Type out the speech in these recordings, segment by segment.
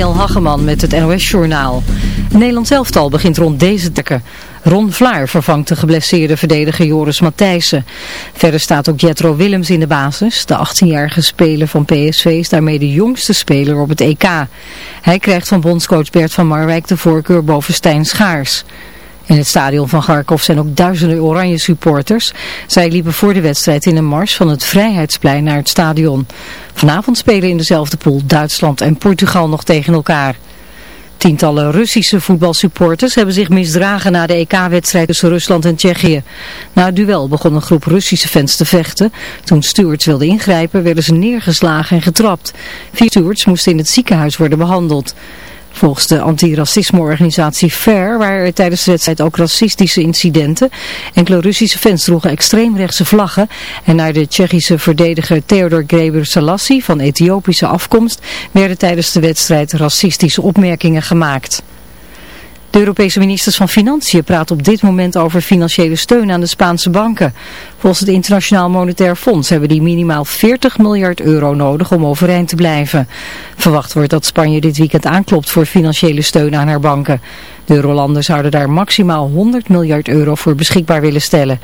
Jan Hageman met het NOS-journaal. Nederland elftal begint rond deze tekken. Ron Vlaar vervangt de geblesseerde verdediger Joris Matthijssen. Verder staat ook Jetro Willems in de basis. De 18-jarige speler van PSV is daarmee de jongste speler op het EK. Hij krijgt van bondscoach Bert van Marwijk de voorkeur boven Stijn Schaars. In het stadion van Garkov zijn ook duizenden oranje supporters. Zij liepen voor de wedstrijd in een mars van het Vrijheidsplein naar het stadion. Vanavond spelen in dezelfde pool Duitsland en Portugal nog tegen elkaar. Tientallen Russische voetbalsupporters hebben zich misdragen na de EK-wedstrijd tussen Rusland en Tsjechië. Na het duel begon een groep Russische fans te vechten. Toen stewards wilden ingrijpen werden ze neergeslagen en getrapt. Vier stewards moesten in het ziekenhuis worden behandeld. Volgens de antiracismeorganisatie FAIR waren er tijdens de wedstrijd ook racistische incidenten. Enkele Russische fans droegen extreemrechtse vlaggen en naar de Tsjechische verdediger Theodor Greber Salassi van Ethiopische afkomst werden tijdens de wedstrijd racistische opmerkingen gemaakt. De Europese ministers van Financiën praten op dit moment over financiële steun aan de Spaanse banken. Volgens het Internationaal Monetair Fonds hebben die minimaal 40 miljard euro nodig om overeind te blijven. Verwacht wordt dat Spanje dit weekend aanklopt voor financiële steun aan haar banken. De Eurolanden zouden daar maximaal 100 miljard euro voor beschikbaar willen stellen.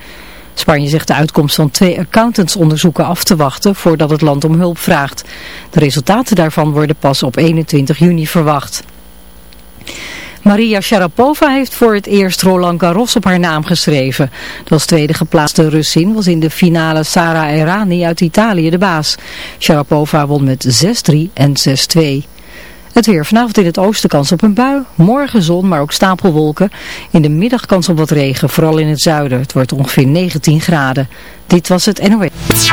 Spanje zegt de uitkomst van twee accountantsonderzoeken af te wachten voordat het land om hulp vraagt. De resultaten daarvan worden pas op 21 juni verwacht. Maria Sharapova heeft voor het eerst Roland Garros op haar naam geschreven. De als tweede geplaatste Russin was in de finale Sara Errani uit Italië de baas. Sharapova won met 6-3 en 6-2. Het weer vanavond in het oosten kans op een bui. Morgen zon, maar ook stapelwolken. In de middag kans op wat regen, vooral in het zuiden. Het wordt ongeveer 19 graden. Dit was het NOS.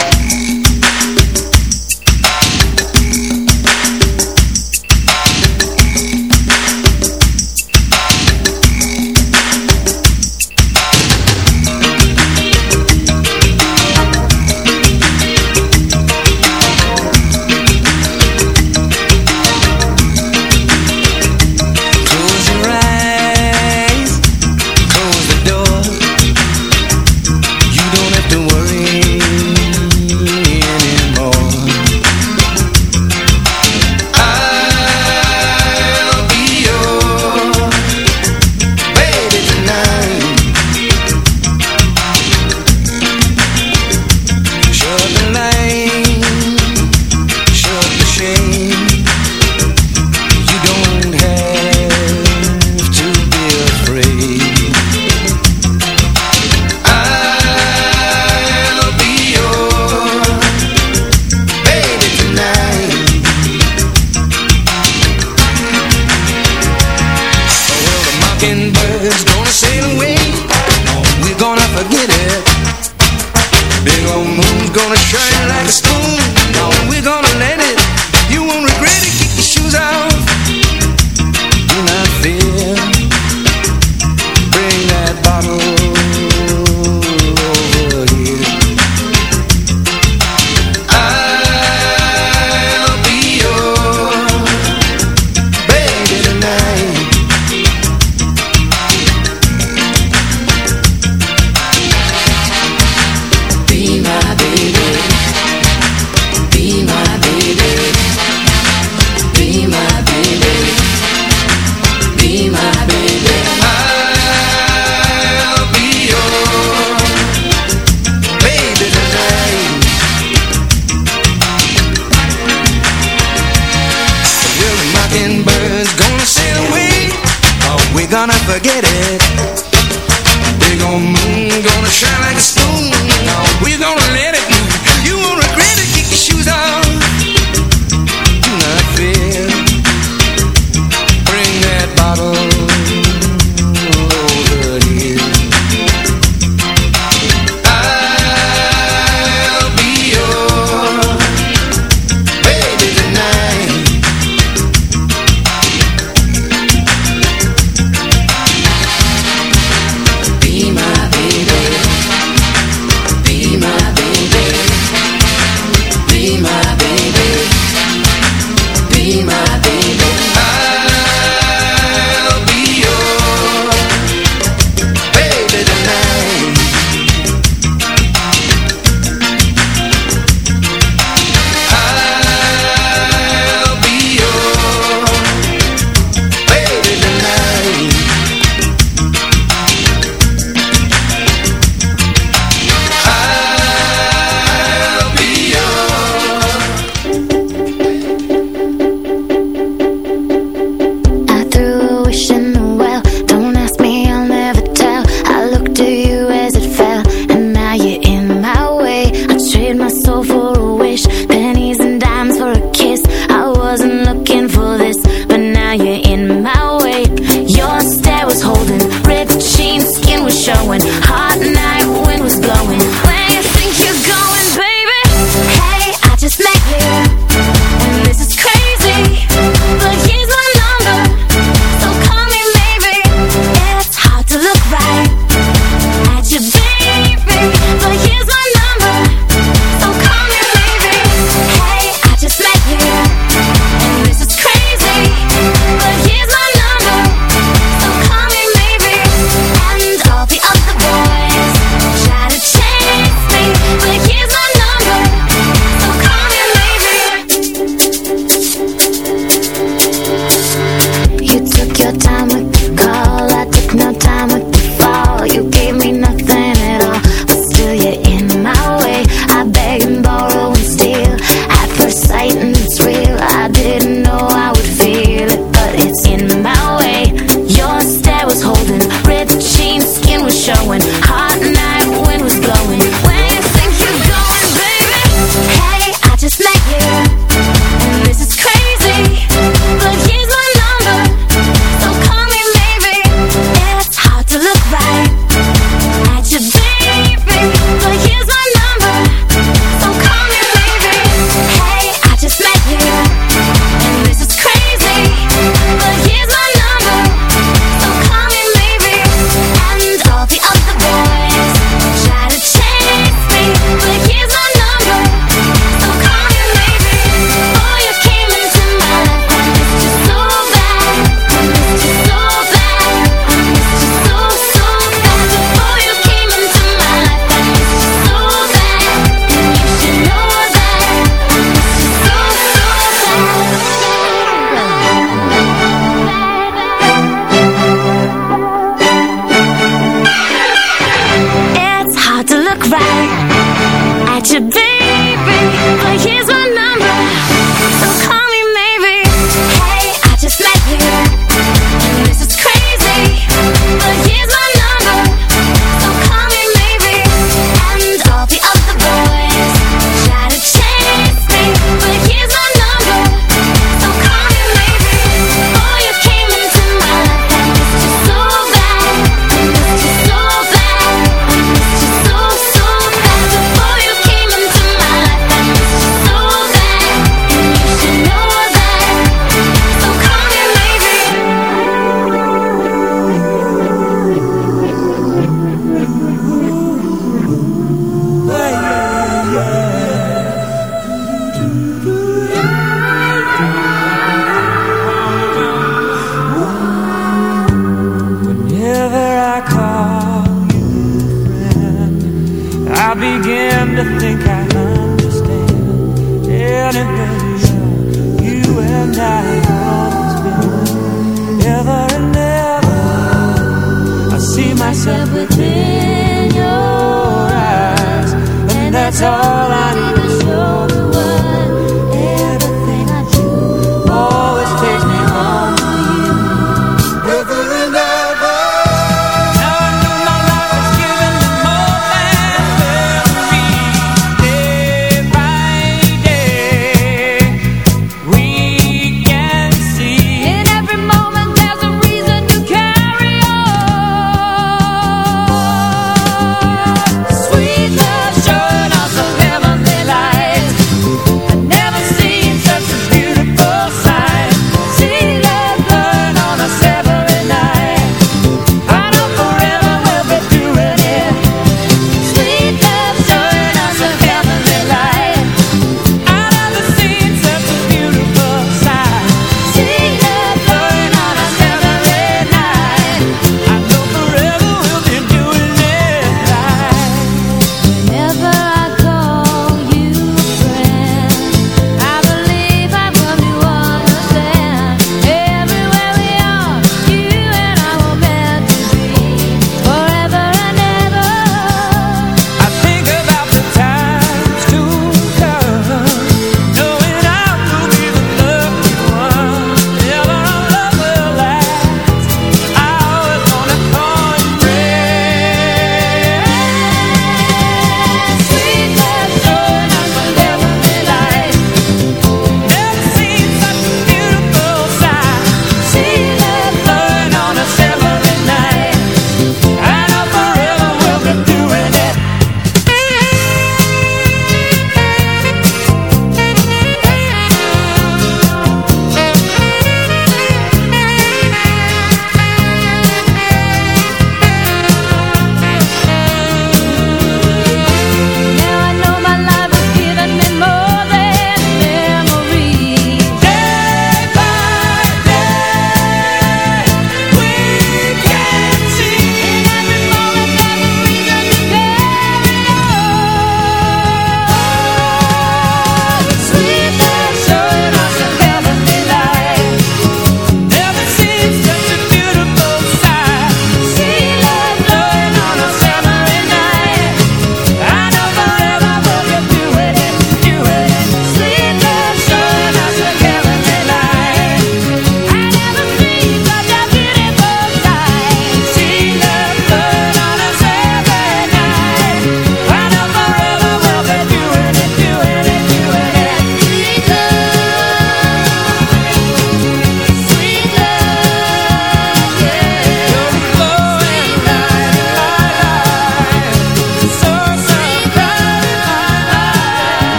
time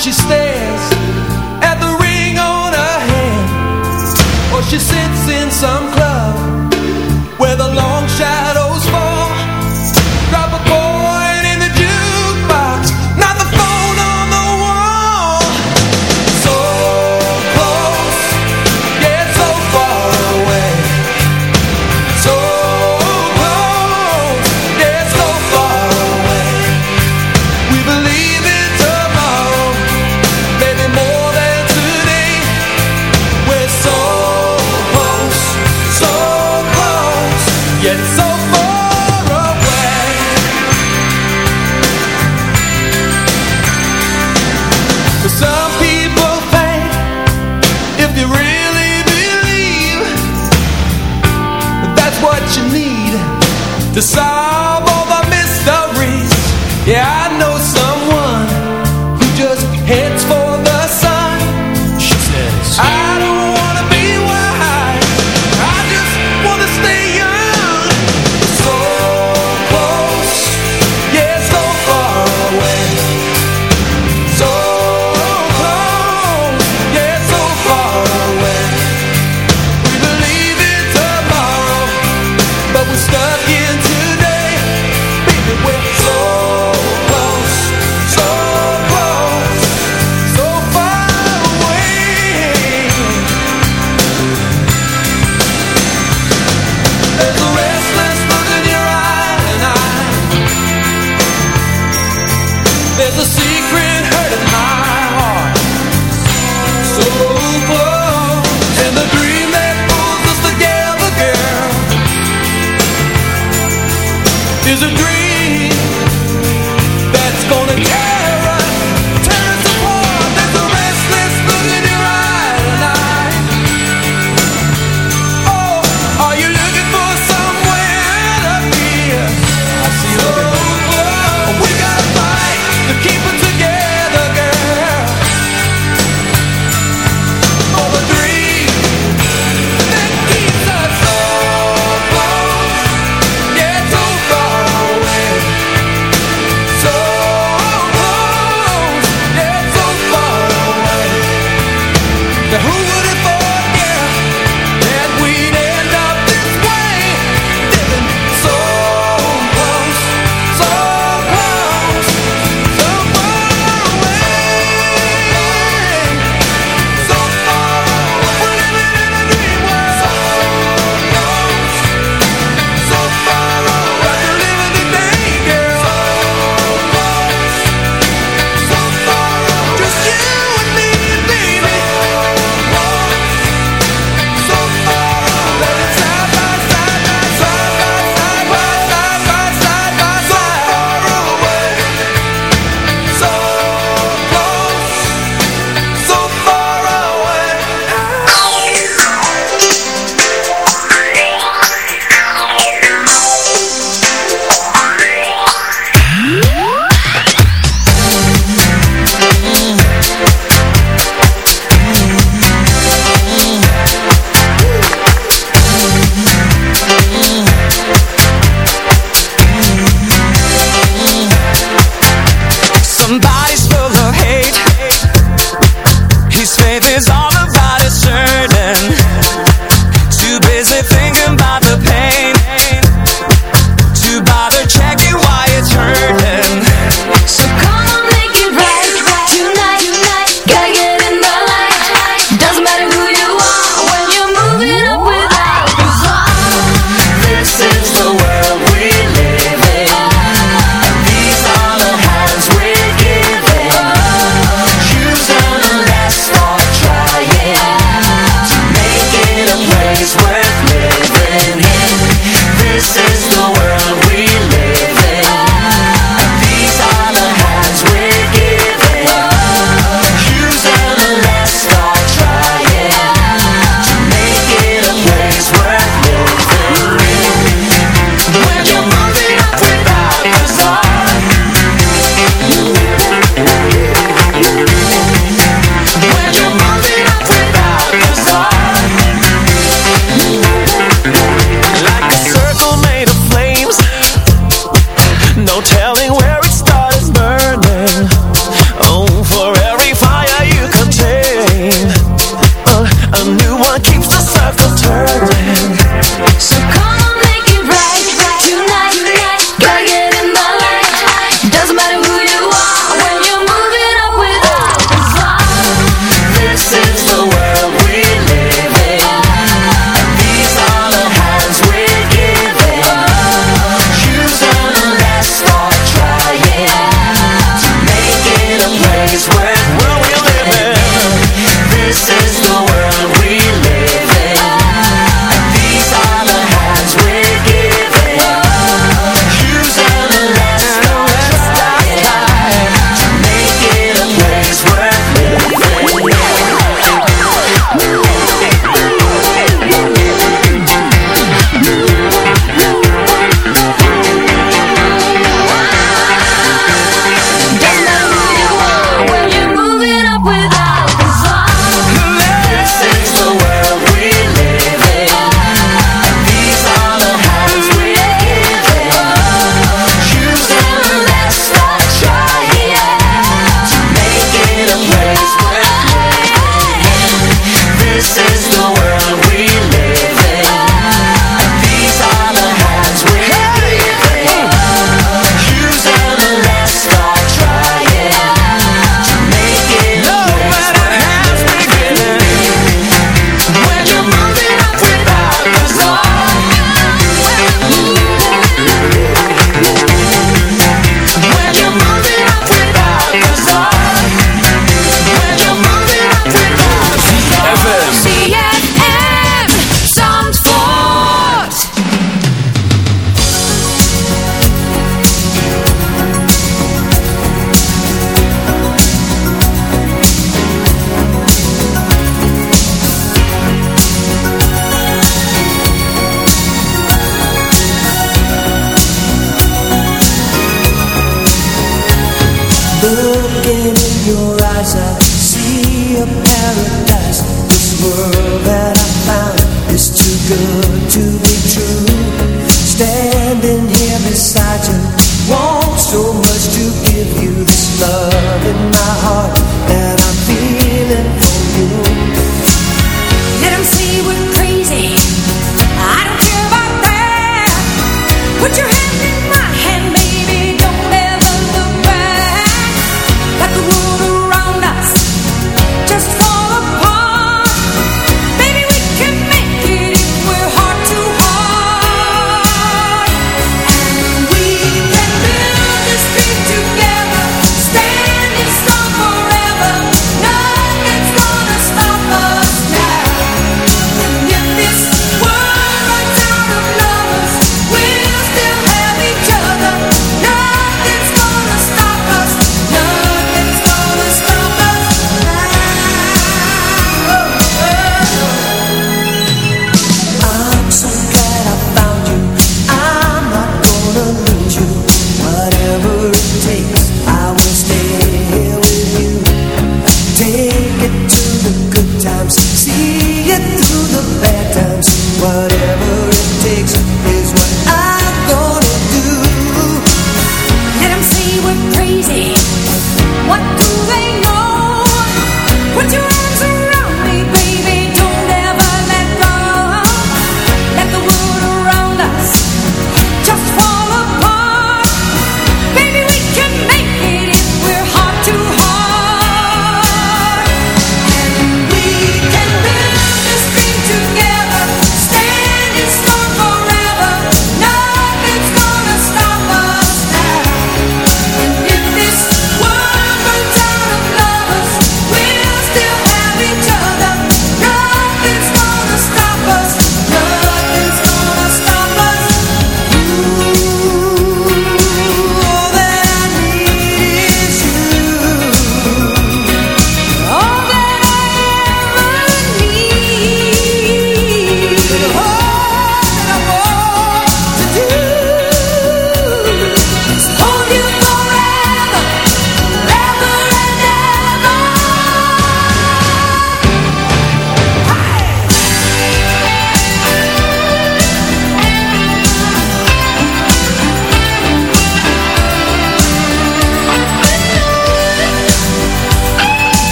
she stayed.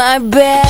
My bed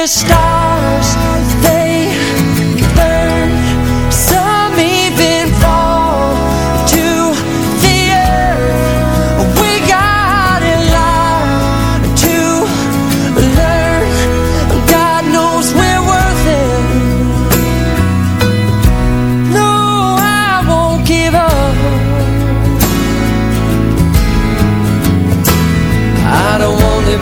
the stars, they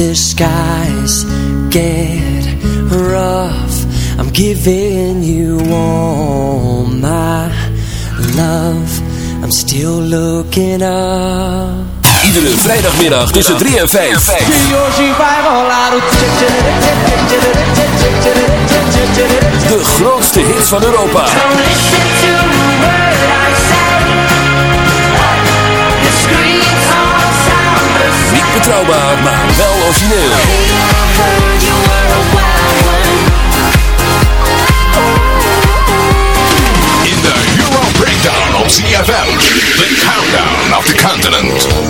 the skies get rough I'm giving you all my love I'm still looking up Iedere vrijdagmiddag tussen 3 en 5. De grootste hits van Europa. Niet betrouwbaar, maar wel origineel. In de Euro Breakdown op CFM. The Countdown of the Continent.